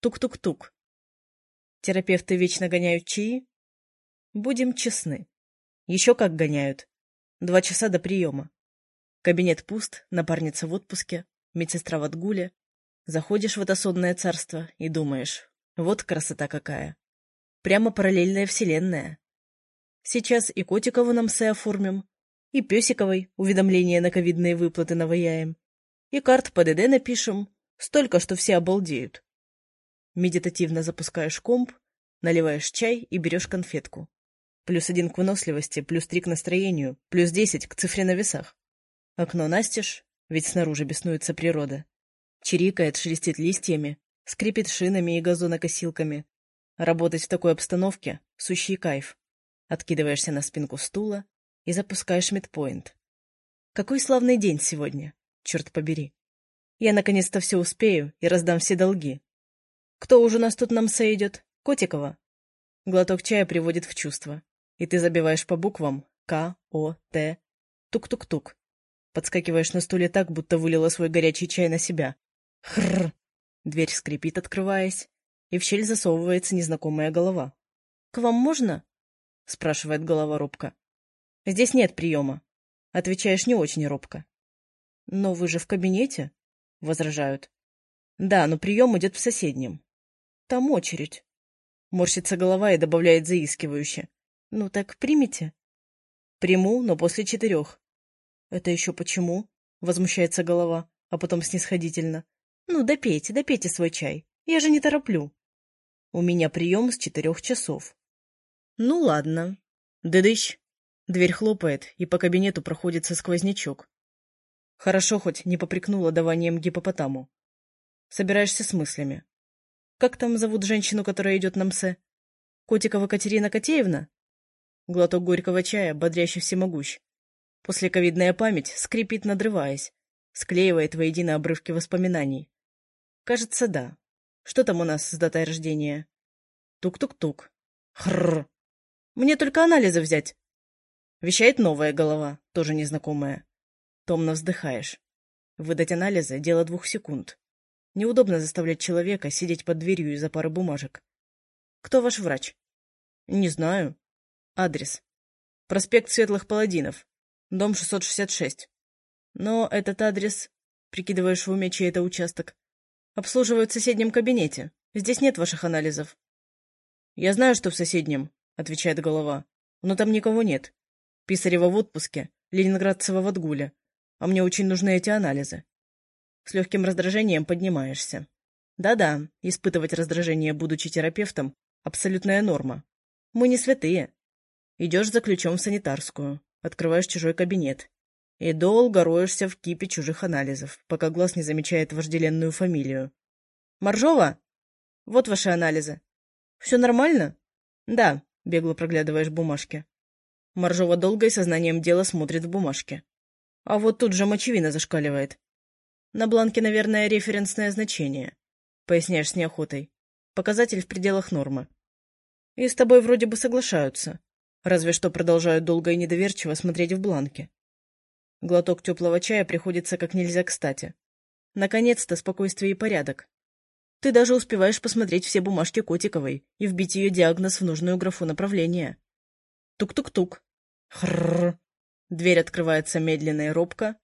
Тук-тук-тук. Терапевты вечно гоняют чаи? Будем честны. Еще как гоняют. Два часа до приема. Кабинет пуст, напарница в отпуске, медсестра в отгуле. Заходишь в это сонное царство и думаешь, вот красота какая. Прямо параллельная вселенная. Сейчас и Котикову нам все оформим, и Песиковой уведомления на ковидные выплаты наваяем, и карт ПДД напишем, столько, что все обалдеют. Медитативно запускаешь комп, наливаешь чай и берешь конфетку. Плюс один к выносливости, плюс три к настроению, плюс десять к цифре на весах. Окно настежь, ведь снаружи беснуется природа. Чирикает, шелестит листьями, скрипит шинами и газонокосилками. Работать в такой обстановке — сущий кайф. Откидываешься на спинку стула и запускаешь медпоинт. Какой славный день сегодня, черт побери. Я наконец-то все успею и раздам все долги. Кто уже нас тут нам идет? Котикова? Глоток чая приводит в чувство, и ты забиваешь по буквам К, О, Т, тук-тук-тук. Подскакиваешь на стуле так, будто вылила свой горячий чай на себя. Хрррр. Дверь скрипит, открываясь, и в щель засовывается незнакомая голова. — К вам можно? — спрашивает голова робко. — Здесь нет приема. Отвечаешь не очень робко. — Но вы же в кабинете? — возражают. — Да, но прием идет в соседнем. — Там очередь. Морщится голова и добавляет заискивающе. — Ну так примите. — Приму, но после четырех. — Это еще почему? — возмущается голова, а потом снисходительно. — Ну, допейте, допейте свой чай. Я же не тороплю. У меня прием с четырех часов. — Ну, ладно. Дыдыщ. Дверь хлопает, и по кабинету проходится сквознячок. Хорошо хоть не попрекнула даванием гипопотаму. Собираешься с мыслями. Как там зовут женщину, которая идет на МСЭ? Котикова Катерина Котеевна? Глоток горького чая, бодрящий всемогущ. Послековидная память скрипит, надрываясь, склеивает воедино обрывки воспоминаний. Кажется, да. Что там у нас с датой рождения? Тук-тук-тук. Хрррр. Мне только анализы взять. Вещает новая голова, тоже незнакомая. Томно вздыхаешь. Выдать анализы — дело двух секунд. Неудобно заставлять человека сидеть под дверью из-за пары бумажек. Кто ваш врач? Не знаю. Адрес. Проспект Светлых Паладинов. Дом 666. Но этот адрес, прикидываешь в уме чей-то участок, обслуживают в соседнем кабинете. Здесь нет ваших анализов. Я знаю, что в соседнем, отвечает голова. Но там никого нет. Писарева в отпуске, Ленинградцева в отгуле. А мне очень нужны эти анализы. С легким раздражением поднимаешься. Да-да, испытывать раздражение, будучи терапевтом, абсолютная норма. Мы не святые. Идешь за ключом в санитарскую, открываешь чужой кабинет. И долго роешься в кипе чужих анализов, пока глаз не замечает вожделенную фамилию. «Моржова? Вот ваши анализы. Все нормально?» «Да», — бегло проглядываешь бумажки. Моржова долго и сознанием дела смотрит в бумажки. А вот тут же мочевина зашкаливает. На бланке, наверное, референсное значение. Поясняешь с неохотой. Показатель в пределах нормы. И с тобой вроде бы соглашаются. Разве что продолжают долго и недоверчиво смотреть в бланке. Глоток теплого чая приходится как нельзя кстати. Наконец-то спокойствие и порядок. Ты даже успеваешь посмотреть все бумажки Котиковой и вбить ее диагноз в нужную графу направления. Тук-тук-тук. Хрррр. Дверь открывается медленно и робко,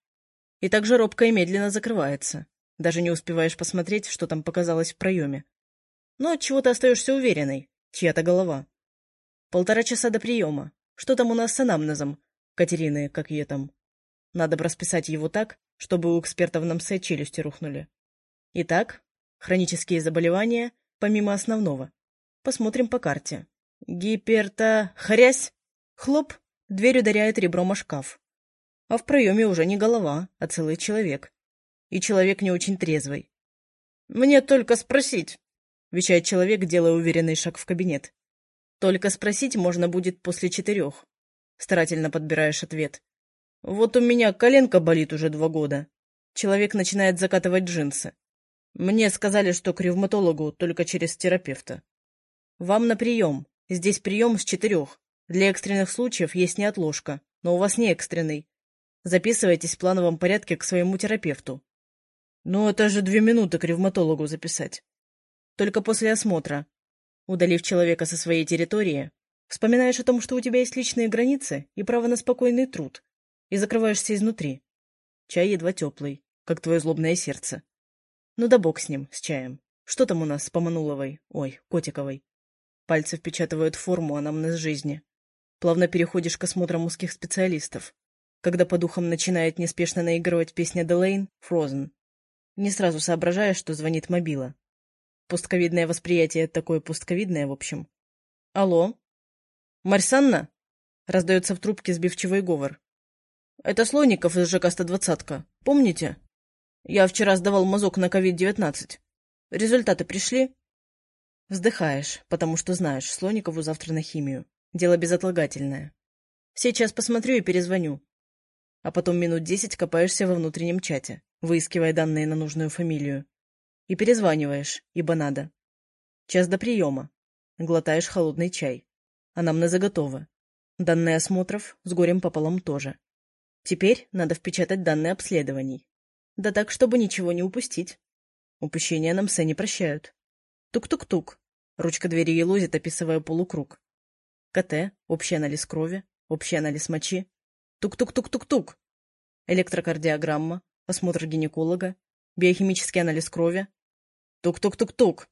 и также робко и медленно закрывается. Даже не успеваешь посмотреть, что там показалось в проеме. Но от чего ты остаешься уверенной? Чья-то голова. Полтора часа до приема. Что там у нас с анамнезом? Катерины, как ее там. Надо бы расписать его так, чтобы у экспертов на МСЭ челюсти рухнули. Итак, хронические заболевания, помимо основного. Посмотрим по карте. Гиперта... Хрясь! Хлоп! Дверь ударяет ребром о шкаф. А в проеме уже не голова, а целый человек. И человек не очень трезвый. «Мне только спросить», — вещает человек, делая уверенный шаг в кабинет. «Только спросить можно будет после четырех», — старательно подбираешь ответ. «Вот у меня коленка болит уже два года». Человек начинает закатывать джинсы. «Мне сказали, что к ревматологу только через терапевта». «Вам на прием. Здесь прием с четырех. Для экстренных случаев есть неотложка, но у вас не экстренный. Записывайтесь в плановом порядке к своему терапевту. Ну, это же две минуты к ревматологу записать. Только после осмотра. Удалив человека со своей территории, вспоминаешь о том, что у тебя есть личные границы и право на спокойный труд, и закрываешься изнутри. Чай едва теплый, как твое злобное сердце. Ну да бог с ним, с чаем. Что там у нас с Помануловой? Ой, Котиковой. Пальцы впечатывают форму анамнез жизни. Плавно переходишь к осмотрам узких специалистов. Когда по духам начинает неспешно наигрывать песня Делейн «Frozen». Не сразу соображаешь, что звонит мобила. Пустковидное восприятие такое пустковидное, в общем. «Алло?» «Марьсанна?» — раздается в трубке сбивчивый говор. «Это Слоников из ЖК-120. Помните? Я вчера сдавал мазок на COVID-19. Результаты пришли?» Вздыхаешь, потому что знаешь, Слоникову завтра на химию. Дело безотлагательное. Сейчас посмотрю и перезвоню. А потом минут десять копаешься во внутреннем чате, выискивая данные на нужную фамилию. И перезваниваешь, ибо надо. Час до приема. Глотаешь холодный чай. А нам на заготовы. Данные осмотров с горем пополам тоже. Теперь надо впечатать данные обследований. Да так, чтобы ничего не упустить. Упущения нам все не прощают. Тук-тук-тук. Ручка двери елозит, описывая полукруг. КТ, общий анализ крови, общий анализ мочи. Тук-тук-тук-тук-тук. Электрокардиограмма, осмотр гинеколога, биохимический анализ крови. Тук-тук-тук-тук.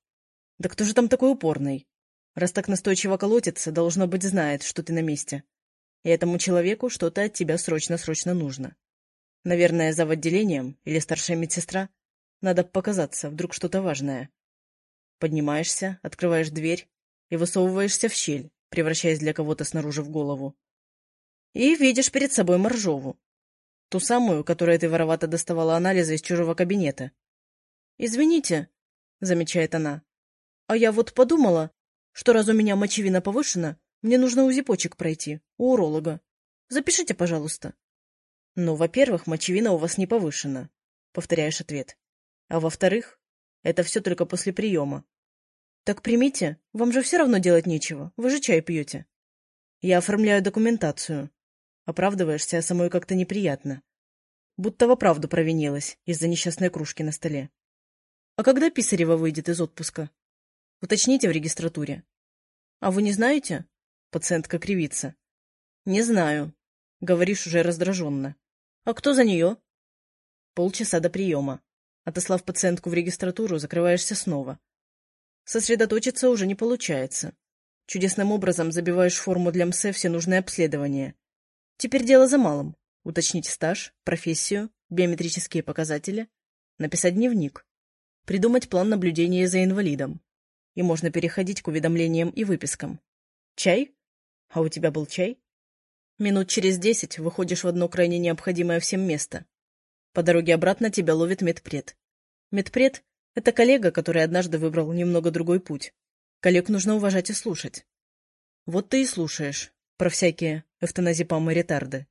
Да кто же там такой упорный? Раз так настойчиво колотится, должно быть, знает, что ты на месте. И этому человеку что-то от тебя срочно-срочно нужно. Наверное, зав. отделением или старшая медсестра. Надо показаться, вдруг что-то важное. Поднимаешься, открываешь дверь и высовываешься в щель, превращаясь для кого-то снаружи в голову. И видишь перед собой Моржову. Ту самую, которая ты воровато доставала анализы из чужого кабинета. «Извините», — замечает она, — «а я вот подумала, что раз у меня мочевина повышена, мне нужно УЗИ-почек пройти у уролога. Запишите, пожалуйста». «Ну, во-первых, мочевина у вас не повышена», — повторяешь ответ. «А во-вторых, это все только после приема. Так примите, вам же все равно делать нечего, вы же чай пьете. Я оформляю документацию. Оправдываешься, а самой как-то неприятно. Будто в правду провинилась из-за несчастной кружки на столе. А когда Писарева выйдет из отпуска? Уточните в регистратуре. А вы не знаете? Пациентка кривится. Не знаю. Говоришь уже раздраженно. А кто за нее? Полчаса до приема. Отослав пациентку в регистратуру, закрываешься снова. Сосредоточиться уже не получается. Чудесным образом забиваешь форму для МСЭ все нужные обследования. Теперь дело за малым. Уточнить стаж, профессию, биометрические показатели, написать дневник, придумать план наблюдения за инвалидом. И можно переходить к уведомлениям и выпискам. Чай? А у тебя был чай? Минут через десять выходишь в одно крайне необходимое всем место. По дороге обратно тебя ловит медпред. Медпред — это коллега, который однажды выбрал немного другой путь. Коллег нужно уважать и слушать. Вот ты и слушаешь про всякие эвтаназепамы ретарды.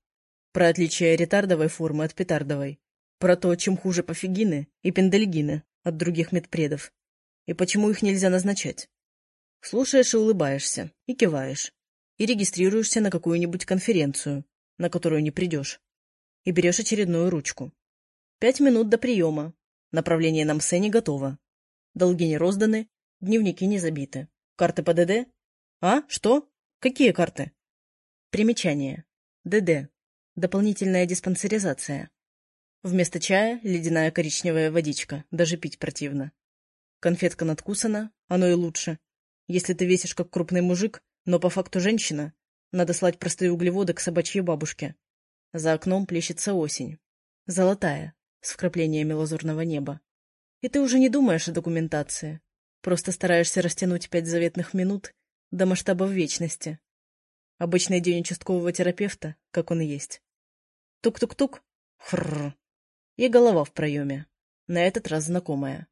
Про отличие ретардовой формы от петардовой. Про то, чем хуже пофигины и пендальгины от других медпредов. И почему их нельзя назначать. Слушаешь и улыбаешься, и киваешь. И регистрируешься на какую-нибудь конференцию, на которую не придешь. И берешь очередную ручку. Пять минут до приема. Направление на МСЭ не готово. Долги не розданы, дневники не забиты. Карты по ДД? А? Что? Какие карты? Примечание. ДД. Дополнительная диспансеризация. Вместо чая ледяная коричневая водичка, даже пить противно. Конфетка надкусана, оно и лучше. Если ты весишь как крупный мужик, но по факту женщина, надо слать простые углеводы к собачьей бабушке. За окном плещется осень. Золотая, с вкраплениями лазурного неба. И ты уже не думаешь о документации. Просто стараешься растянуть пять заветных минут до масштабов вечности. Обычный день участкового терапевта, как он и есть. Тук-тук-тук. Хрррр. И голова в проеме. На этот раз знакомая.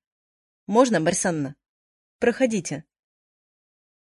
«Можно, Барсанна?» «Проходите».